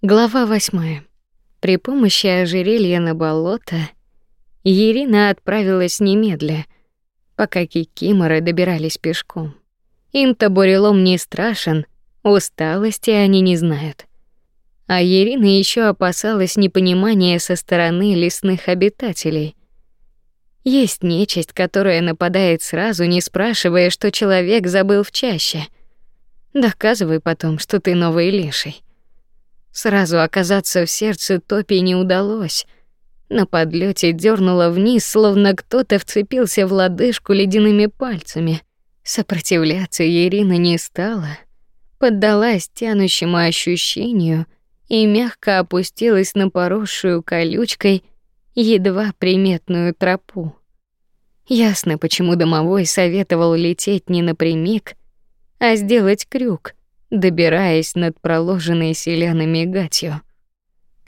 Глава восьмая. При помощи ожерелья на болото Ирина отправилась немедля, пока кикиморы добирались пешком. Им-то бурелом не страшен, усталости они не знают. А Ирина еще опасалась непонимания со стороны лесных обитателей. Есть нечисть, которая нападает сразу, не спрашивая, что человек забыл в чаще. Доказывай потом, что ты новый леший. Сразу оказаться в сердце топи не удалось. На подлете дернуло вниз, словно кто-то вцепился в лодыжку ледяными пальцами. Сопротивляться Ирина не стала, поддалась тянущему ощущению и мягко опустилась на поросшую колючкой едва приметную тропу. Ясно, почему домовой советовал лететь не напрямик, а сделать крюк, добираясь над проложенной селянами гатью.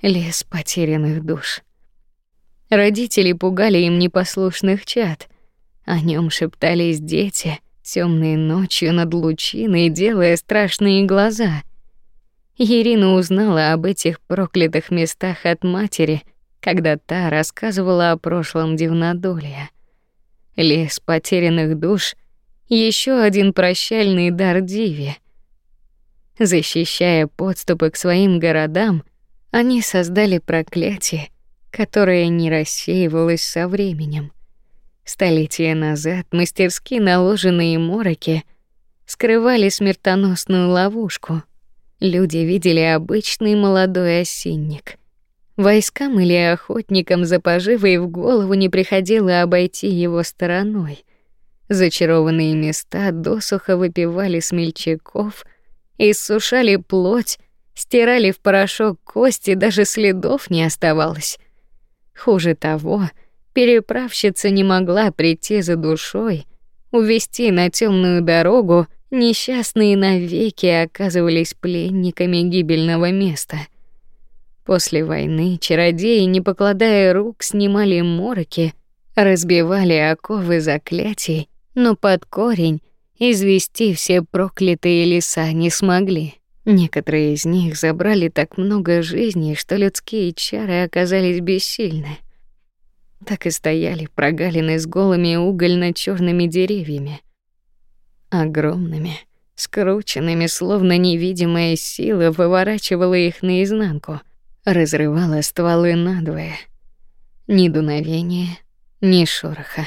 Лес потерянных душ. Родители пугали им непослушных чад. О нем шептались дети, темные ночью над лучиной, делая страшные глаза. Ирина узнала об этих проклятых местах от матери, когда та рассказывала о прошлом Дивнодолия. Лес потерянных душ — еще один прощальный дар Диве — Защищая подступы к своим городам, они создали проклятие, которое не рассеивалось со временем. Столетия назад мастерски наложенные мороки скрывали смертоносную ловушку. Люди видели обычный молодой осинник. Войскам или охотникам за поживой в голову не приходило обойти его стороной. Зачарованные места досуха выпивали смельчаков — иссушали плоть, стирали в порошок кости, даже следов не оставалось. Хуже того, переправщица не могла прийти за душой, увести на темную дорогу, несчастные навеки оказывались пленниками гибельного места. После войны чародеи, не покладая рук, снимали мороки, разбивали оковы заклятий, но под корень извести все проклятые леса не смогли. Некоторые из них забрали так много жизней, что людские чары оказались бессильны. Так и стояли прогалины с голыми угольно черными деревьями. Огромными, скрученными, словно невидимая сила выворачивала их наизнанку, разрывала стволы надвое. Ни дуновения, ни шороха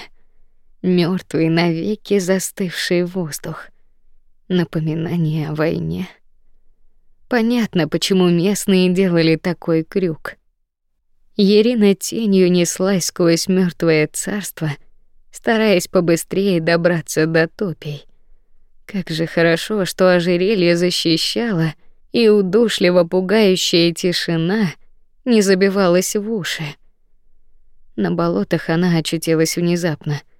мертвый навеки застывший воздух. Напоминание о войне. Понятно, почему местные делали такой крюк. Ирина тенью неслась сквозь мертвое царство, стараясь побыстрее добраться до топей. Как же хорошо, что ожерелье защищало, и удушливо пугающая тишина не забивалась в уши. На болотах она очутилась внезапно —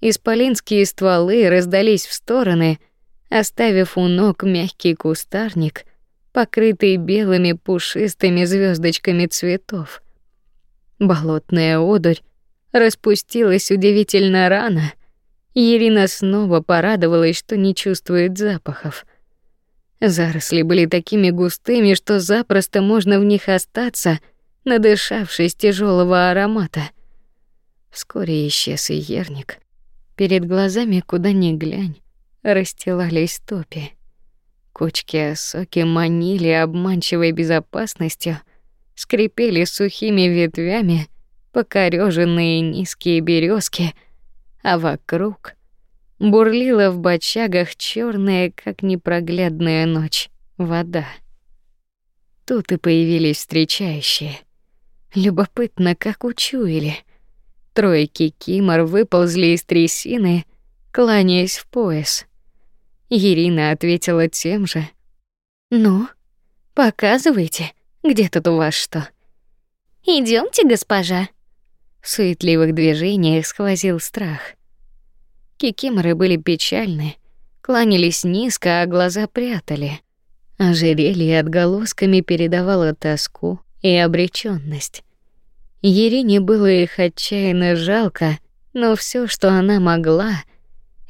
Исполинские стволы раздались в стороны, оставив у ног мягкий кустарник, покрытый белыми пушистыми звездочками цветов. Болотная одурь распустилась удивительно рано. Ирина снова порадовалась, что не чувствует запахов. Заросли были такими густыми, что запросто можно в них остаться, надышавшись тяжелого аромата. Вскоре исчез и ерник. Перед глазами, куда ни глянь, расстилались топи. Кучки осоки манили обманчивой безопасностью, скрипели сухими ветвями покорёженные низкие березки, а вокруг бурлила в бочагах черная, как непроглядная ночь, вода. Тут и появились встречающие. Любопытно, как учуяли — Трое кикимор выползли из трясины, кланяясь в пояс. Ирина ответила тем же. «Ну, показывайте, где тут у вас что?» Идемте, госпожа». В суетливых движениях сквозил страх. Кикиморы были печальны, кланялись низко, а глаза прятали. Ожерелье отголосками передавало тоску и обречённость. Ерине было их отчаянно жалко, но все, что она могла,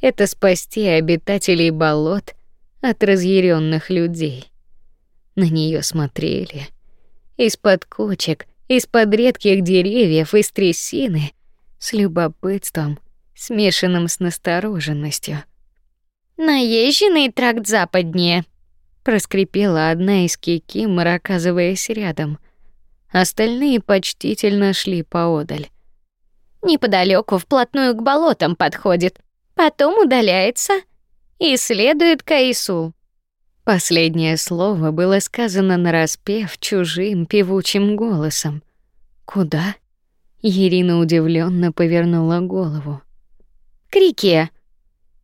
это спасти обитателей болот от разъяренных людей. На нее смотрели, из-под кочек, из-под редких деревьев, из трясины, с любопытством, смешанным с настороженностью. «Наезженный тракт западнее», — проскрипела одна из кикимор, оказываясь рядом. Остальные почтительно шли поодаль. Неподалеку, вплотную к болотам подходит, потом удаляется и следует к Аису. Последнее слово было сказано нараспев чужим певучим голосом. Куда? Ирина удивленно повернула голову. К реке.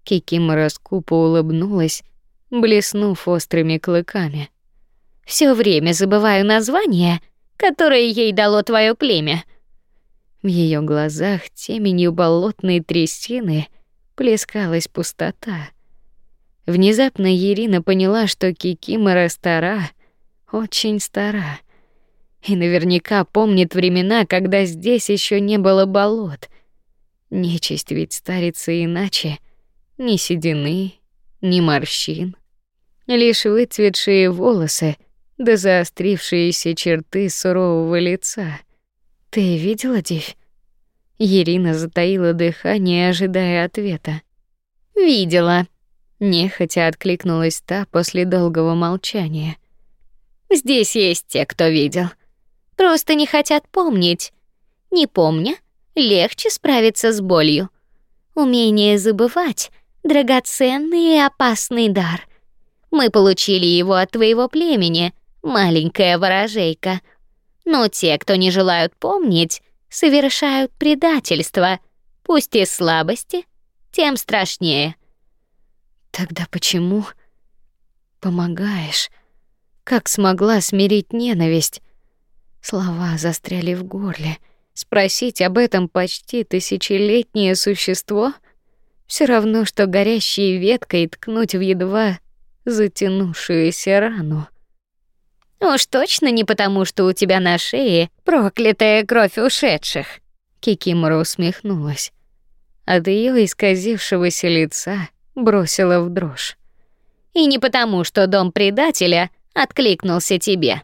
Кикимора скупо улыбнулась, блеснув острыми клыками. Все время забываю название, которое ей дало твое племя. В ее глазах теменью болотной трясины плескалась пустота. Внезапно Ирина поняла, что Кикимора стара, очень стара. И наверняка помнит времена, когда здесь еще не было болот. Нечисть ведь старится иначе. Ни седины, ни морщин. Лишь выцветшие волосы да заострившиеся черты сурового лица. Ты видела, Див? Ирина затаила дыхание, ожидая ответа. Видела. Нехотя откликнулась та после долгого молчания. Здесь есть те, кто видел. Просто не хотят помнить. Не помня, легче справиться с болью. Умение забывать — драгоценный и опасный дар. Мы получили его от твоего племени, маленькая ворожейка. Но те, кто не желают помнить, совершают предательство, пусть и слабости, тем страшнее. Тогда почему помогаешь? Как смогла смирить ненависть? Слова застряли в горле. Спросить об этом почти тысячелетнее существо все равно что горящей веткой ткнуть в едва затянувшуюся рану. Уж точно не потому, что у тебя на шее проклятая кровь ушедших. Кикимора усмехнулась. От ее исказившегося лица бросила в дрожь. И не потому, что дом предателя откликнулся тебе.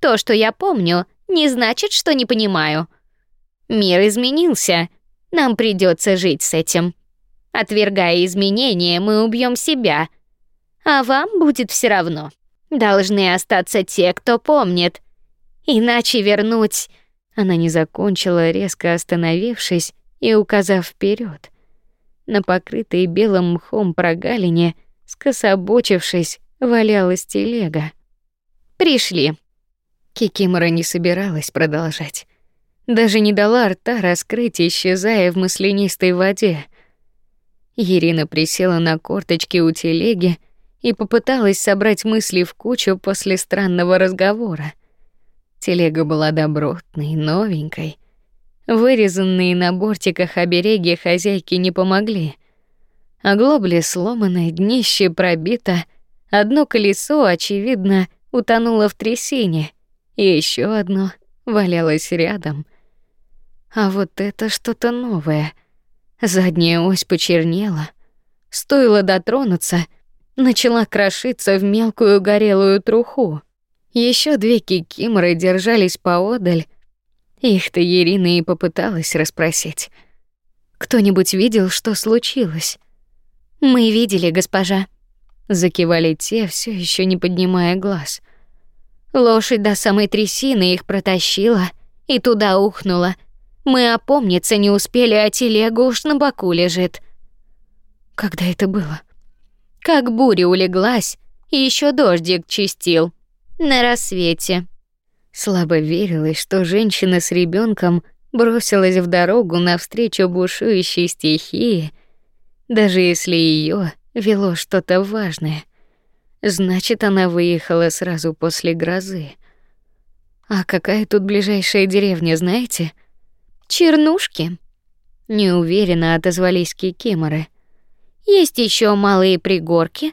То, что я помню, не значит, что не понимаю. Мир изменился. Нам придется жить с этим. Отвергая изменения, мы убьем себя. А вам будет все равно. Должны остаться те, кто помнит. Иначе вернуть... Она не закончила, резко остановившись и указав вперед. На покрытой белым мхом прогалине, скособочившись, валялась телега. «Пришли». Кикимора не собиралась продолжать. Даже не дала рта раскрыть, исчезая в маслянистой воде. Ирина присела на корточки у телеги и попыталась собрать мысли в кучу после странного разговора. Телега была добротной, новенькой. Вырезанные на бортиках обереги хозяйки не помогли. Оглобли сломаны, днище пробито, одно колесо, очевидно, утонуло в трясине, и еще одно валялось рядом. А вот это что-то новое. Задняя ось почернела. Стоило дотронуться — начала крошиться в мелкую горелую труху. Еще две кикиморы держались поодаль. Их-то Ирина и попыталась расспросить. Кто-нибудь видел, что случилось? Мы видели, госпожа. Закивали те, все еще не поднимая глаз. Лошадь до самой трясины их протащила и туда ухнула. Мы опомниться не успели, а телега уж на боку лежит. Когда это было? Как буря улеглась, и еще дождик чистил. На рассвете. Слабо верилось, что женщина с ребенком бросилась в дорогу навстречу бушующей стихии, даже если ее вело что-то важное. Значит, она выехала сразу после грозы. А какая тут ближайшая деревня, знаете? Чернушки. Неуверенно отозвались кикиморы. Есть еще малые пригорки,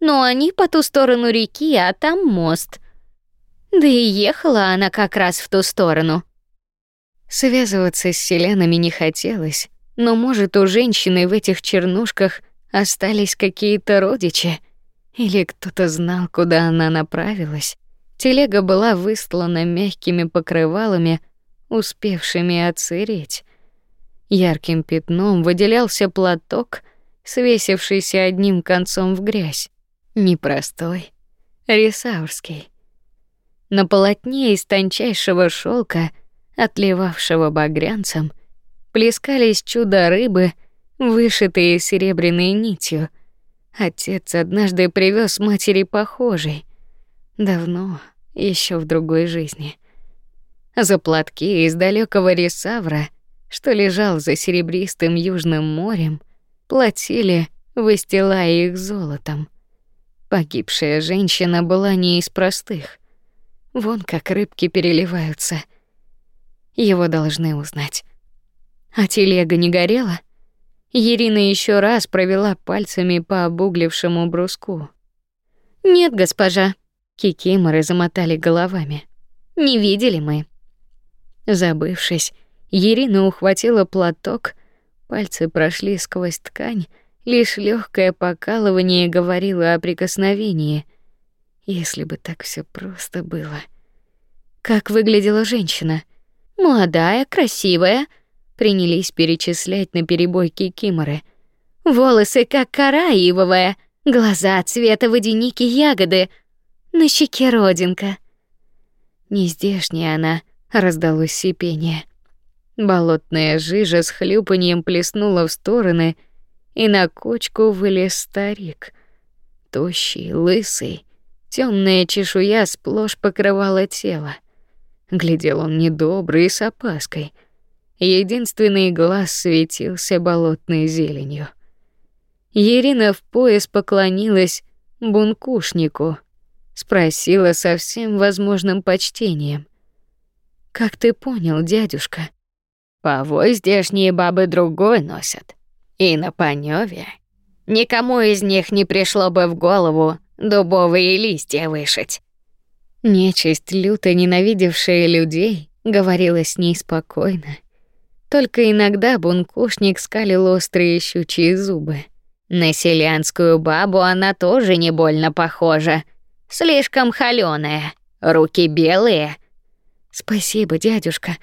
но они по ту сторону реки, а там мост. Да и ехала она как раз в ту сторону. Связываться с селянами не хотелось, но, может, у женщины в этих чернушках остались какие-то родичи, или кто-то знал, куда она направилась. Телега была выстлана мягкими покрывалами, успевшими отсыреть. Ярким пятном выделялся платок, свесившийся одним концом в грязь. Непростой, рисаурский. На полотне из тончайшего шелка, отливавшего багрянцем, плескались чудо-рыбы, вышитые серебряной нитью. Отец однажды привез матери похожий. Давно, еще в другой жизни. За платки из далекого Ресавра, что лежал за серебристым южным морем, платили, выстилая их золотом. Погибшая женщина была не из простых. Вон как рыбки переливаются. Его должны узнать. А телега не горела? Ирина еще раз провела пальцами по обуглившему бруску. Нет, госпожа. Кикиморы замотали головами. Не видели мы. Забывшись, Ирина ухватила платок, пальцы прошли сквозь ткань, лишь легкое покалывание говорило о прикосновении. Если бы так все просто было. Как выглядела женщина? Молодая, красивая, принялись перечислять на перебой кикиморы. Волосы как кора ивовая, глаза цвета водяники ягоды, на щеке родинка. Не здешняя она, раздалось сипение. Болотная жижа с хлюпаньем плеснула в стороны, и на кочку вылез старик. Тощий, лысый, темная чешуя сплошь покрывала тело. Глядел он недобро и с опаской. Единственный глаз светился болотной зеленью. Ирина в пояс поклонилась бункушнику, спросила со всем возможным почтением: "Как ты понял, дядюшка?" Повой здешние бабы другой носят. И на Панёве никому из них не пришло бы в голову дубовые листья вышить. Нечисть, люто ненавидевшая людей, говорила с ней спокойно. Только иногда бункушник скалил острые щучьи зубы. На селянскую бабу она тоже не больно похожа. Слишком холёная, руки белые. Спасибо, дядюшка,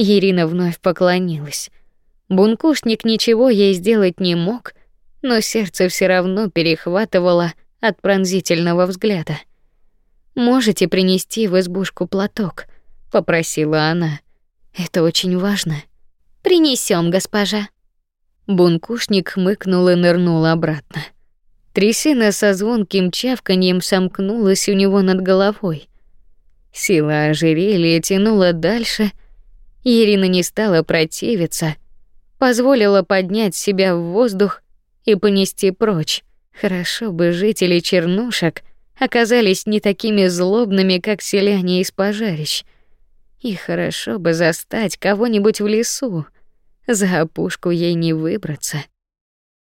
Ирина вновь поклонилась. Бункушник ничего ей сделать не мог, но сердце все равно перехватывало от пронзительного взгляда. Можете принести в избушку платок, попросила она. Это очень важно. Принесем, госпожа. Бункушник хмыкнул и нырнул обратно. Трясина со звонким чавканьем сомкнулась у него над головой. Сила ожерелья тянула дальше, Ирина не стала противиться, позволила поднять себя в воздух и понести прочь. Хорошо бы жители Чернушек оказались не такими злобными, как селяне из пожарищ. И хорошо бы застать кого-нибудь в лесу. За опушку ей не выбраться.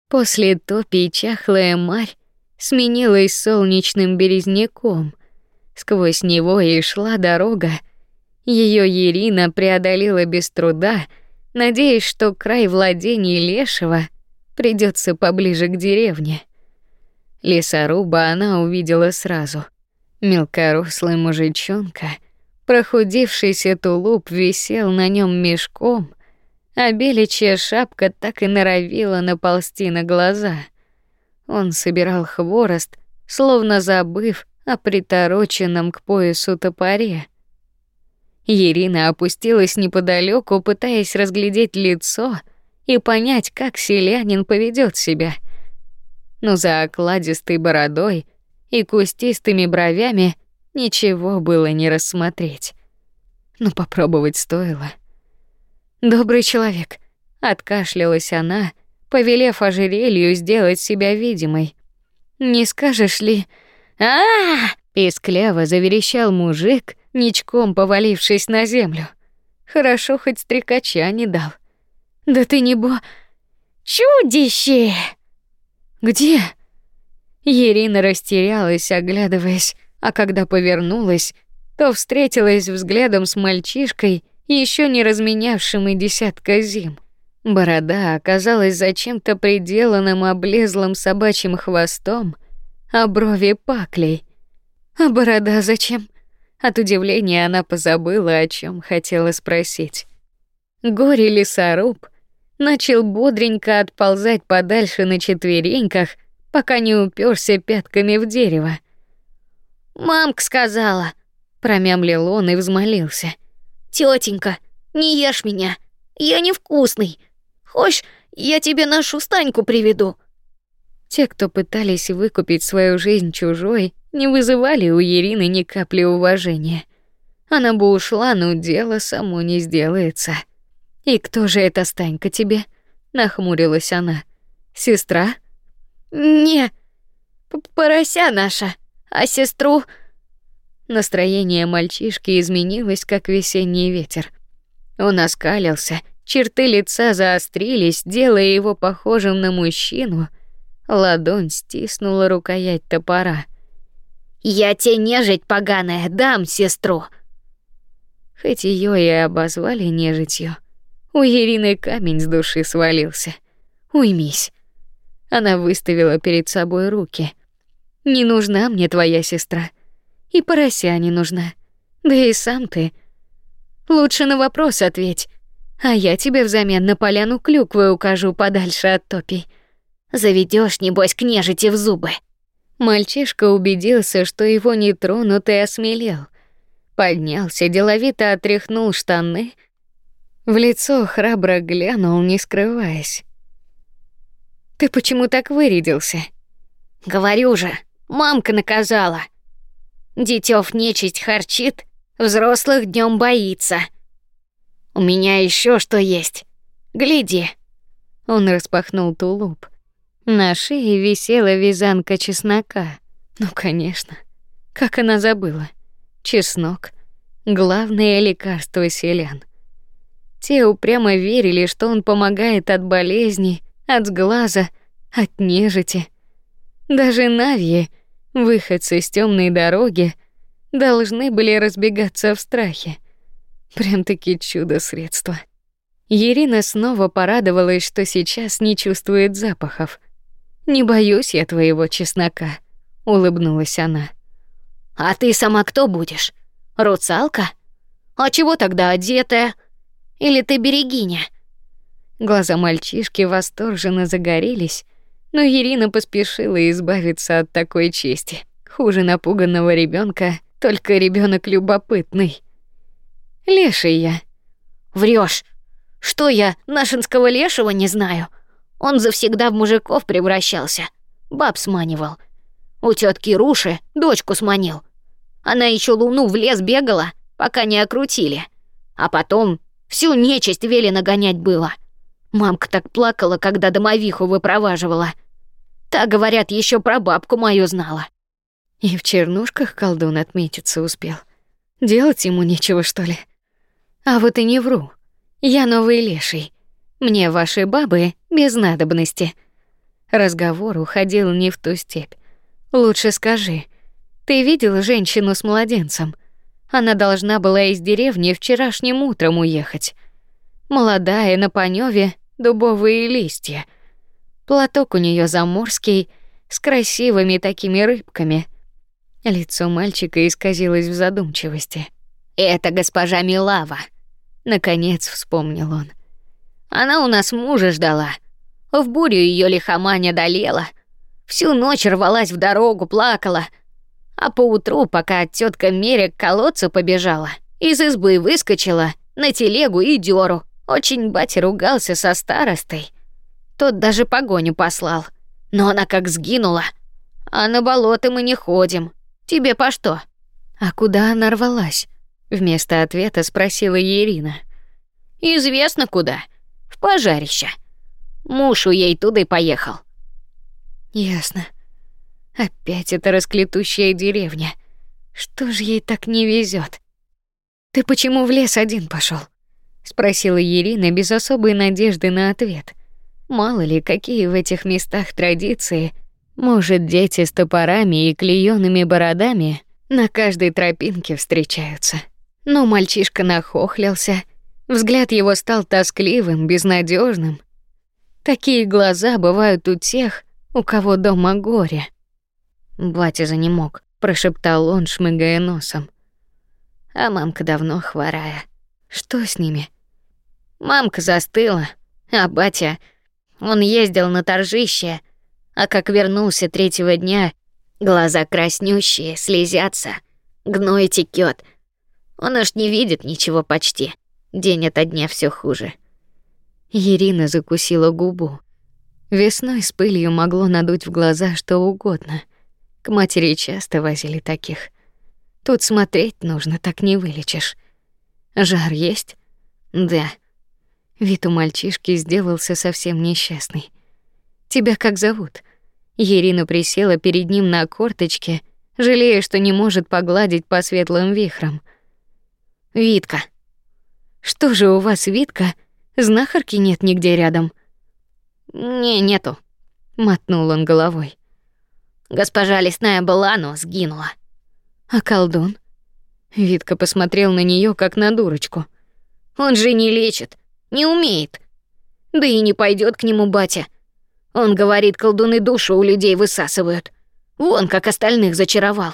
После топи чахлая марь сменилась солнечным березняком. Сквозь него и шла дорога, ее Ирина преодолела без труда, надеясь, что край владений Лешего придется поближе к деревне. Лесоруба она увидела сразу. Мелкорослый мужичонка, прохудившийся тулуп висел на нем мешком, а беличья шапка так и норовила наползти на глаза. Он собирал хворост, словно забыв о притороченном к поясу топоре. Ирина опустилась неподалеку, пытаясь разглядеть лицо и понять, как селянин поведет себя. Но за окладистой бородой и кустистыми бровями ничего было не рассмотреть. Но попробовать стоило. Добрый человек, откашлялась она, повелев ожерелью сделать себя видимой. Не скажешь ли? А! -а, -а, Пискляво заверещал мужик, ничком повалившись на землю. Хорошо хоть стрекача не дал. Да ты не бо... Чудище! Где? Ирина растерялась, оглядываясь, а когда повернулась, то встретилась взглядом с мальчишкой, еще не разменявшим и десятка зим. Борода оказалась зачем-то приделанным облезлым собачьим хвостом, а брови паклей. А борода зачем? От удивления она позабыла, о чем хотела спросить. Горе лесоруб начал бодренько отползать подальше на четвереньках, пока не уперся пятками в дерево. «Мамка сказала», — промямлил он и взмолился. «Тётенька, не ешь меня, я невкусный. Хочешь, я тебе нашу Станьку приведу?» Те, кто пытались выкупить свою жизнь чужой, не вызывали у Ирины ни капли уважения. Она бы ушла, но дело само не сделается. И кто же эта Станька тебе? нахмурилась она. Сестра? Не, порося наша, а сестру Настроение мальчишки изменилось, как весенний ветер. Он оскалился, черты лица заострились, делая его похожим на мужчину. Ладонь стиснула рукоять топора. Я тебе нежить поганая дам сестру. Хоть ее и обозвали нежитью, у Ирины камень с души свалился. Уймись. Она выставила перед собой руки. Не нужна мне твоя сестра, и порося не нужна. Да и сам ты. Лучше на вопрос ответь, а я тебе взамен на поляну клюквы укажу подальше от топи. Заведёшь небось к нежити в зубы. Мальчишка убедился, что его не тронут и осмелел. Поднялся, деловито отряхнул штаны, в лицо храбро глянул, не скрываясь. Ты почему так вырядился? Говорю же, мамка наказала. Детёв нечисть харчит, взрослых днём боится. У меня ещё что есть. Гляди. Он распахнул тулуп. На шее висела вязанка чеснока. Ну, конечно. Как она забыла? Чеснок главное лекарство селян. Те упрямо верили, что он помогает от болезней, от сглаза, от нежити. Даже навьи, выходцы с темной дороги, должны были разбегаться в страхе. Прям-таки чудо-средство. Ирина снова порадовалась, что сейчас не чувствует запахов. Не боюсь я твоего чеснока, улыбнулась она. А ты сама кто будешь? Руцалка? А чего тогда одетая? Или ты берегиня? Глаза мальчишки восторженно загорелись, но Ирина поспешила избавиться от такой чести. Хуже напуганного ребенка, только ребенок любопытный. Леший я. Врешь. Что я нашинского лешего не знаю? Он завсегда в мужиков превращался, баб сманивал. У тетки Руши дочку сманил. Она еще луну в лес бегала, пока не окрутили. А потом всю нечисть вели нагонять было. Мамка так плакала, когда домовиху выпроваживала. Та, говорят, еще про бабку мою знала. И в чернушках колдун отметиться успел. Делать ему нечего, что ли? А вот и не вру. Я новый леший. Мне ваши бабы без надобности. Разговор уходил не в ту степь. Лучше скажи, ты видел женщину с младенцем? Она должна была из деревни вчерашним утром уехать. Молодая, на панёве, дубовые листья. Платок у нее заморский, с красивыми такими рыбками. Лицо мальчика исказилось в задумчивости. «Это госпожа Милава», — наконец вспомнил он. Она у нас мужа ждала. В бурю ее лихомания долела. Всю ночь рвалась в дорогу, плакала. А поутру, пока тетка Меря к колодцу побежала, из избы выскочила на телегу и дёру. Очень батя ругался со старостой. Тот даже погоню послал. Но она как сгинула. А на болото мы не ходим. Тебе по что? А куда она рвалась? Вместо ответа спросила Ирина. Известно куда пожарище. Муж у ей и поехал. Ясно. Опять эта расклетущая деревня. Что же ей так не везет? Ты почему в лес один пошел? спросила Ирина без особой надежды на ответ. Мало ли, какие в этих местах традиции. Может, дети с топорами и клеёными бородами на каждой тропинке встречаются. Но мальчишка нахохлился Взгляд его стал тоскливым, безнадежным. Такие глаза бывают у тех, у кого дома горе. Батя не мог, прошептал он, шмыгая носом. а мамка давно хворая. Что с ними? Мамка застыла, а батя, он ездил на торжище, а как вернулся третьего дня, глаза краснющие, слезятся, гной текет. Он аж не видит ничего почти. День ото дня все хуже. Ирина закусила губу. Весной с пылью могло надуть в глаза что угодно. К матери часто возили таких. Тут смотреть нужно, так не вылечишь. Жар есть? Да. Вид у мальчишки сделался совсем несчастный. Тебя как зовут? Ирина присела перед ним на корточке, жалея, что не может погладить по светлым вихрам. Витка. Что же у вас, Витка? Знахарки нет нигде рядом. Не, нету, мотнул он головой. Госпожа лесная была, но сгинула. А колдун? Витка посмотрел на нее как на дурочку. Он же не лечит, не умеет. Да и не пойдет к нему батя. Он говорит, колдуны душу у людей высасывают. Вон как остальных зачаровал.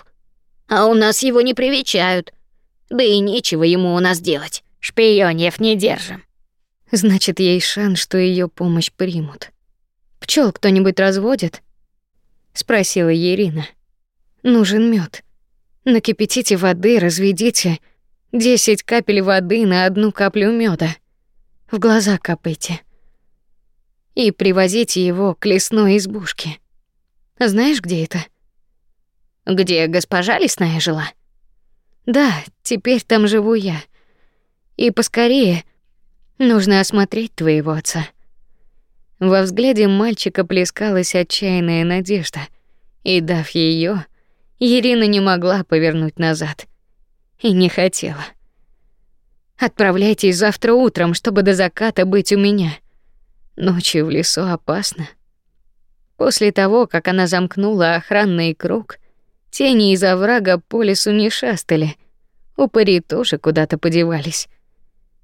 А у нас его не привечают. Да и нечего ему у нас делать. Шпионев не держим. Значит, есть шанс, что ее помощь примут. Пчел кто-нибудь разводит? спросила Ирина. Нужен мед. Накипятите воды, разведите десять капель воды на одну каплю меда. В глаза капайте. И привозите его к лесной избушке. Знаешь, где это? Где госпожа лесная жила? Да, теперь там живу я. И поскорее нужно осмотреть твоего отца. Во взгляде мальчика плескалась отчаянная надежда, и дав ее, Ирина не могла повернуть назад и не хотела. Отправляйтесь завтра утром, чтобы до заката быть у меня. Ночью в лесу опасно. После того, как она замкнула охранный круг, тени из оврага по лесу не шастали. Упыри тоже куда-то подевались.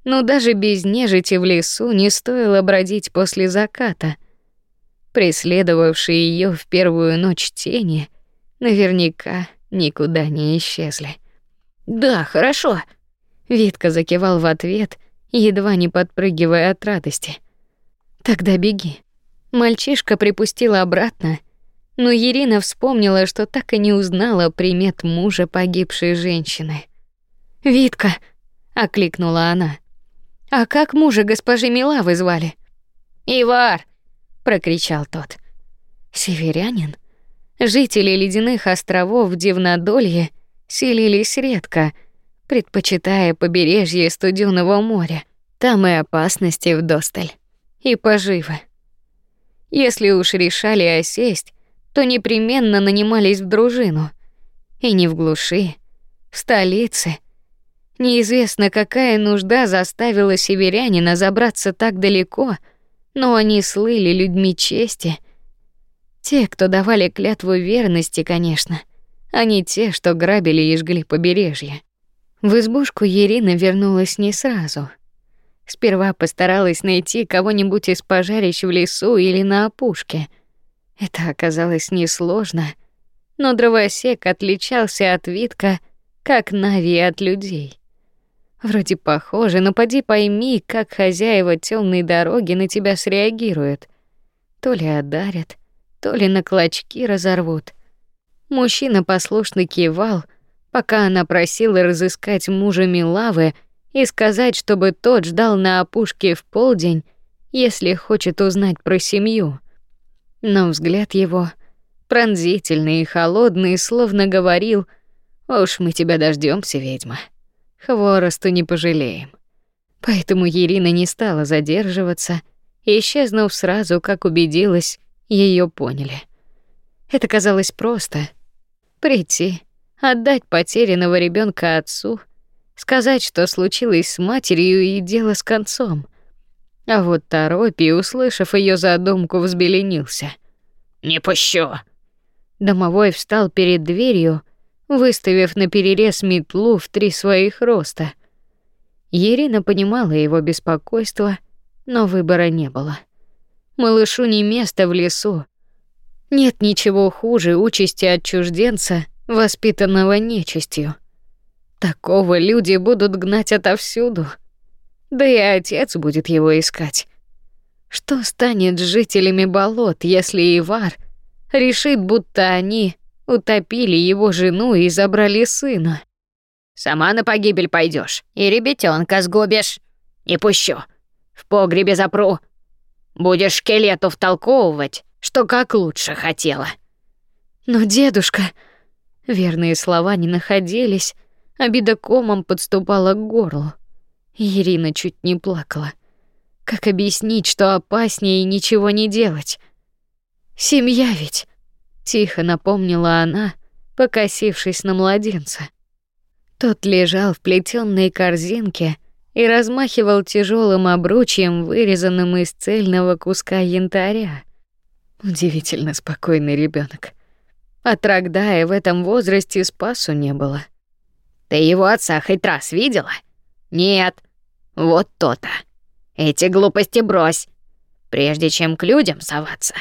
Но даже без нежити в лесу не стоило бродить после заката. Преследовавшие ее в первую ночь тени наверняка никуда не исчезли. Да, хорошо. Витка закивал в ответ, едва не подпрыгивая от радости. Тогда беги. Мальчишка припустил обратно, но Ирина вспомнила, что так и не узнала примет мужа погибшей женщины. "Витка", окликнула она. "А как мужа госпожи Милавы звали?" "Ивар", прокричал тот. "Северянин?" Жители ледяных островов Дивнодолье селились редко, предпочитая побережье студённого моря. Там и опасности вдосталь, и поживы. Если уж решали осесть, то непременно нанимались в дружину. И не в глуши, в столице. Неизвестно, какая нужда заставила северянина забраться так далеко, но они слыли людьми чести — те, кто давали клятву верности, конечно, а не те, что грабили и жгли побережье. В избушку Ирина вернулась не сразу. Сперва постаралась найти кого-нибудь из пожарищ в лесу или на опушке. Это оказалось несложно, но дровосек отличался от Витка, как Нави от людей. Вроде похоже, но поди пойми, как хозяева темной дороги на тебя среагируют. То ли одарят, то ли на клочки разорвут. Мужчина послушно кивал, пока она просила разыскать мужа Милавы и сказать, чтобы тот ждал на опушке в полдень, если хочет узнать про семью. Но взгляд его, пронзительный и холодный, словно говорил: "Уж мы тебя дождёмся, ведьма. Хворосту не пожалеем". Поэтому Ирина не стала задерживаться, исчезнув сразу, как убедилась, ее поняли. Это казалось просто. Прийти, отдать потерянного ребенка отцу, сказать, что случилось с матерью и дело с концом. А вот Торопи, услышав ее задумку, взбеленился. «Не пущу!» Домовой встал перед дверью, выставив на перерез метлу в три своих роста. Ирина понимала его беспокойство, но выбора не было. Малышу не место в лесу. Нет ничего хуже участи отчужденца, воспитанного нечистью. Такого люди будут гнать отовсюду. Да и отец будет его искать. Что станет с жителями болот, если Ивар решит, будто они утопили его жену и забрали сына? Сама на погибель пойдешь и ребятенка сгубишь. Не пущу. В погребе запру. Будешь скелету втолковывать, что как лучше хотела. Но дедушка, верные слова не находились, обида комом подступала к горлу. Ирина чуть не плакала. Как объяснить, что опаснее ничего не делать? Семья ведь, тихо напомнила она, покосившись на младенца. Тот лежал в плетённой корзинке и размахивал тяжелым обручем, вырезанным из цельного куска янтаря. Удивительно спокойный ребенок. От Рогдая в этом возрасте спасу не было. Ты его отца хоть раз видела? Нет. Вот то-то. Эти глупости брось. Прежде чем к людям соваться,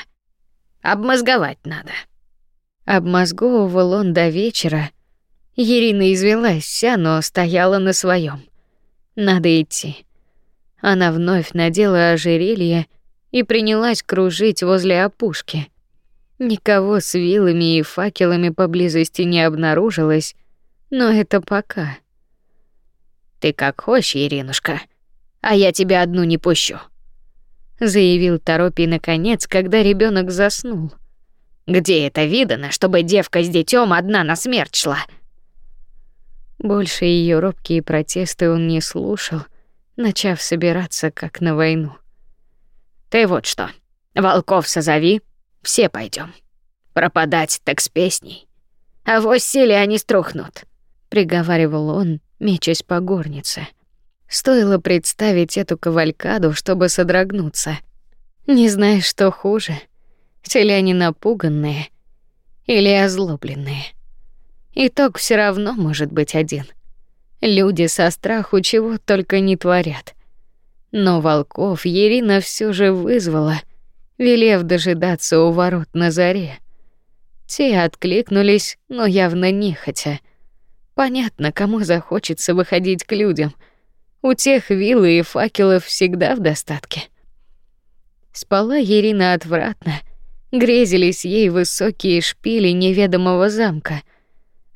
обмозговать надо. Обмозговывал он до вечера. Ирина извелась вся, но стояла на своем. Надо идти. Она вновь надела ожерелье и принялась кружить возле опушки. Никого с вилами и факелами поблизости не обнаружилось, но это пока. Ты как хочешь, Иринушка, а я тебя одну не пущу, заявил Торопий наконец, когда ребенок заснул. Где это видано, чтобы девка с детем одна на смерть шла? Больше ее робкие протесты он не слушал, начав собираться как на войну. Ты вот что, волков созови, все пойдем. Пропадать так с песней. А в силе они струхнут, приговаривал он, мечась по горнице. Стоило представить эту кавалькаду, чтобы содрогнуться. Не знаешь, что хуже, селяне напуганные или озлобленные. Итог все равно может быть один. Люди со страху чего только не творят. Но волков Ирина все же вызвала, велев дожидаться у ворот на заре. Те откликнулись, но явно нехотя. Понятно, кому захочется выходить к людям. У тех вилы и факелов всегда в достатке. Спала Ирина отвратно. Грезились ей высокие шпили неведомого замка —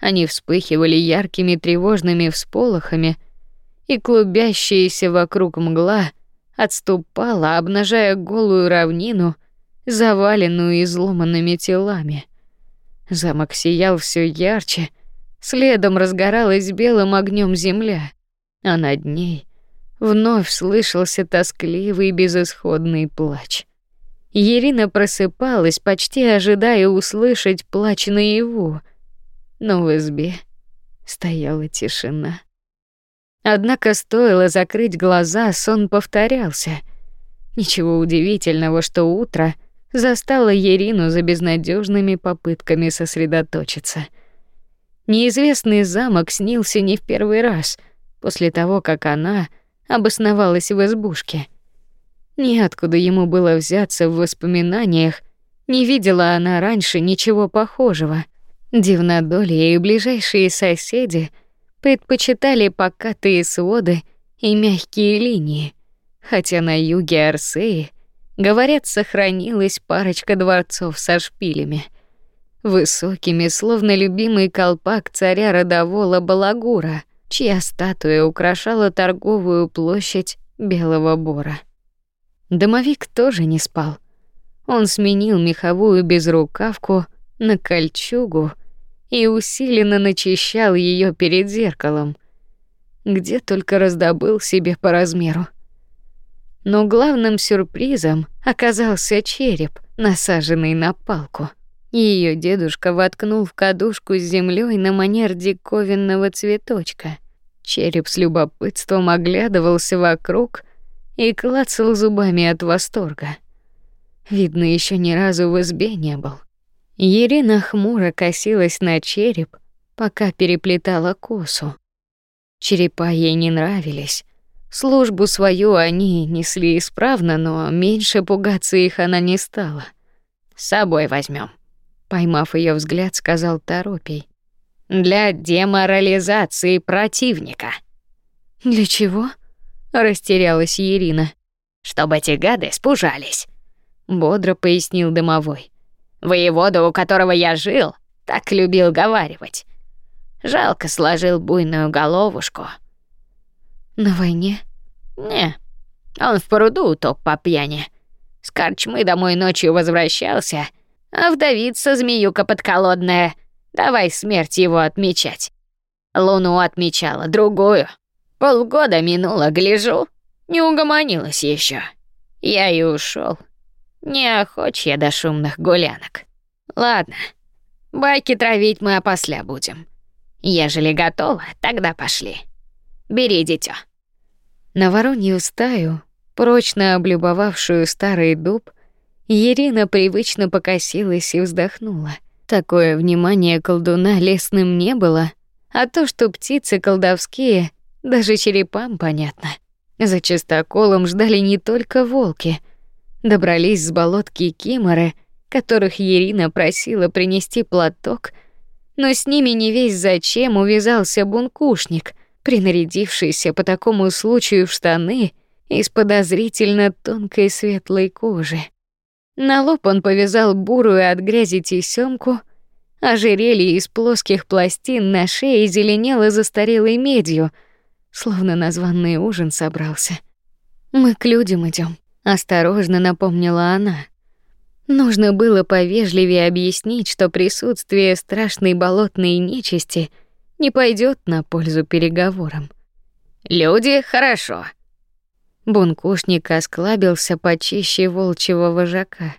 они вспыхивали яркими тревожными всполохами, и клубящаяся вокруг мгла отступала, обнажая голую равнину, заваленную изломанными телами. Замок сиял все ярче, следом разгоралась белым огнем земля, а над ней вновь слышался тоскливый безысходный плач. Ирина просыпалась, почти ожидая услышать плач наяву но в избе стояла тишина. Однако стоило закрыть глаза, сон повторялся. Ничего удивительного, что утро застало Ерину за безнадежными попытками сосредоточиться. Неизвестный замок снился не в первый раз после того, как она обосновалась в избушке. Неоткуда ему было взяться в воспоминаниях, не видела она раньше ничего похожего — Дивнодолье и ближайшие соседи предпочитали покатые своды и мягкие линии, хотя на юге Арсеи, говорят, сохранилась парочка дворцов со шпилями, высокими, словно любимый колпак царя родового Балагура, чья статуя украшала торговую площадь Белого Бора. Домовик тоже не спал. Он сменил меховую безрукавку на кольчугу и усиленно начищал ее перед зеркалом, где только раздобыл себе по размеру. Но главным сюрпризом оказался череп, насаженный на палку. Ее дедушка воткнул в кадушку с землей на манер диковинного цветочка. Череп с любопытством оглядывался вокруг и клацал зубами от восторга. Видно, еще ни разу в избе не был. Ирина хмуро косилась на череп, пока переплетала косу. Черепа ей не нравились. Службу свою они несли исправно, но меньше пугаться их она не стала. С собой возьмем, поймав ее взгляд, сказал Торопий. Для деморализации противника. Для чего? Растерялась Ирина. Чтобы эти гады спужались, бодро пояснил домовой. Воевода, у которого я жил, так любил говаривать. Жалко сложил буйную головушку. На войне? Не, он в пруду утоп по пьяни. С корчмы домой ночью возвращался, а вдовица змеюка подколодная. Давай смерть его отмечать. Луну отмечала, другую. Полгода минуло, гляжу, не угомонилась еще. Я и ушел. Не охоч я до шумных гулянок. Ладно, байки травить мы опосля будем. Ежели готова, тогда пошли. Бери дитё. На воронью стаю, прочно облюбовавшую старый дуб, Ирина привычно покосилась и вздохнула. Такое внимание колдуна лесным не было, а то, что птицы колдовские, даже черепам понятно. За чистоколом ждали не только волки. Добрались с болотки киморы, которых Ирина просила принести платок, но с ними не весь зачем увязался бункушник, принарядившийся по такому случаю в штаны из подозрительно тонкой светлой кожи. На лоб он повязал бурую от грязи тесёмку, ожерелье из плоских пластин на шее зеленело застарелой медью, словно на званый ужин собрался. Мы к людям идем, осторожно напомнила она. Нужно было повежливее объяснить, что присутствие страшной болотной нечисти не пойдет на пользу переговорам. Люди хорошо, Бункушник осклабился почище волчьего вожака.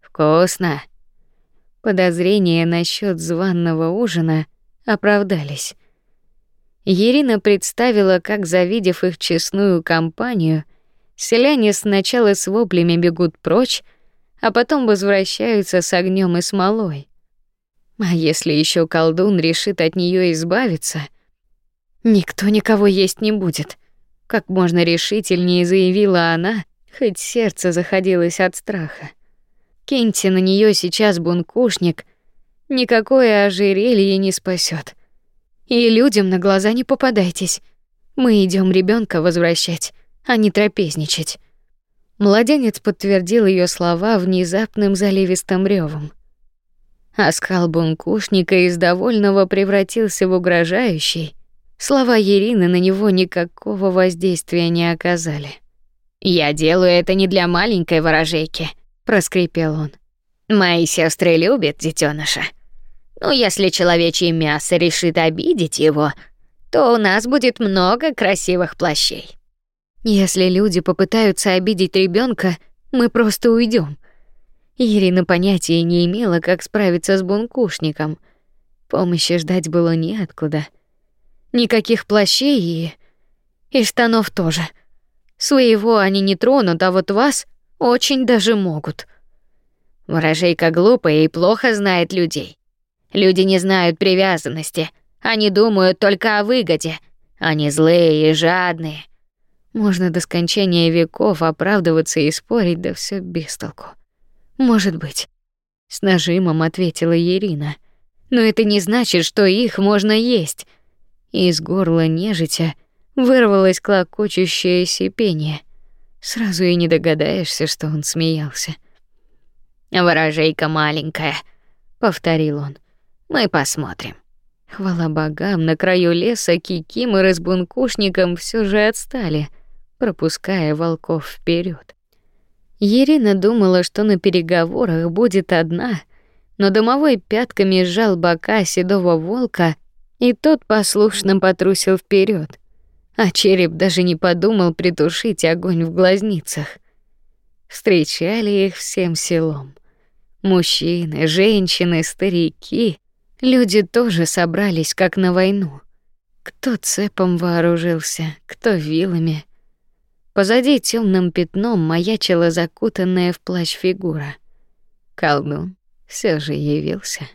Вкусно. Подозрения насчет званного ужина оправдались. Ирина представила, как, завидев их честную компанию, селяне сначала с воплями бегут прочь, а потом возвращаются с огнем и смолой. А если еще колдун решит от нее избавиться, никто никого есть не будет как можно решительнее заявила она, хоть сердце заходилось от страха. Киньте на нее сейчас бункушник, никакое ожерелье не спасет. И людям на глаза не попадайтесь. Мы идем ребенка возвращать, а не трапезничать. Младенец подтвердил ее слова внезапным заливистым ревом. Оскал бункушника из довольного превратился в угрожающий, Слова Ирины на него никакого воздействия не оказали. Я делаю это не для маленькой ворожейки, проскрипел он. Мои сестры любят детеныша. Но если человечье мясо решит обидеть его, то у нас будет много красивых плащей. Если люди попытаются обидеть ребенка, мы просто уйдем. Ирина понятия не имела, как справиться с бункушником. Помощи ждать было неоткуда. Никаких плащей и... и штанов тоже. Своего они не тронут, а вот вас очень даже могут. Ворожейка глупая и плохо знает людей. Люди не знают привязанности. Они думают только о выгоде. Они злые и жадные. Можно до скончания веков оправдываться и спорить, да все без толку. Может быть, с нажимом ответила Ирина. Но это не значит, что их можно есть из горла нежитя вырвалось клокочущее сипение. Сразу и не догадаешься, что он смеялся. «Ворожейка маленькая», — повторил он. «Мы посмотрим». Хвала богам, на краю леса кикиморы с бункушником все же отстали, пропуская волков вперед. Ирина думала, что на переговорах будет одна, но домовой пятками сжал бока седого волка и тот послушно потрусил вперед, а череп даже не подумал притушить огонь в глазницах. Встречали их всем селом. Мужчины, женщины, старики, люди тоже собрались как на войну. Кто цепом вооружился, кто вилами. Позади темным пятном маячила закутанная в плащ фигура. Колдун все же явился.